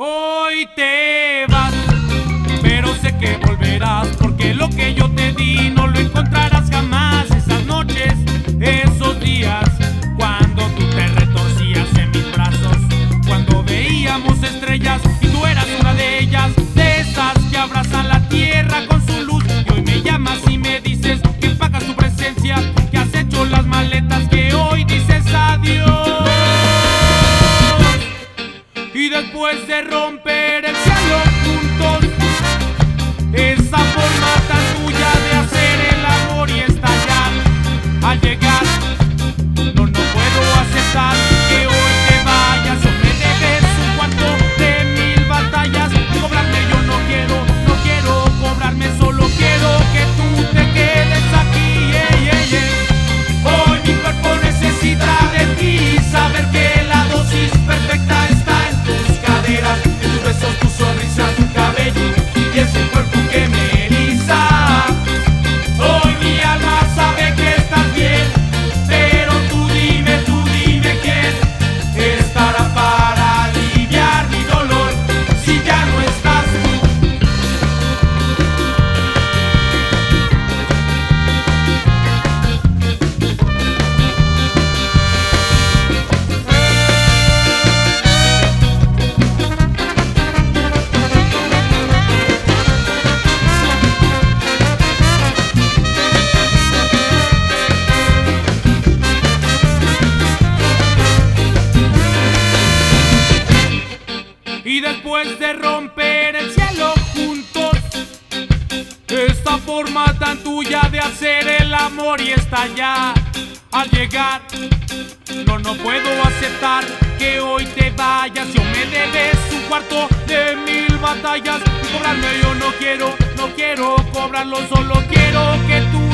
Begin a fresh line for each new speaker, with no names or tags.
Hoy te vas, pero sé que volverás porque lo que yo te di Pues después de romper. y después de romper el cielo juntos. Esta forma tan tuya de hacer el amor y estallar al llegar. No, no puedo aceptar que hoy te vayas. Yo me debes un cuarto de mil batallas. Y cobrarme yo no quiero, no quiero cobrarlo, solo quiero que tú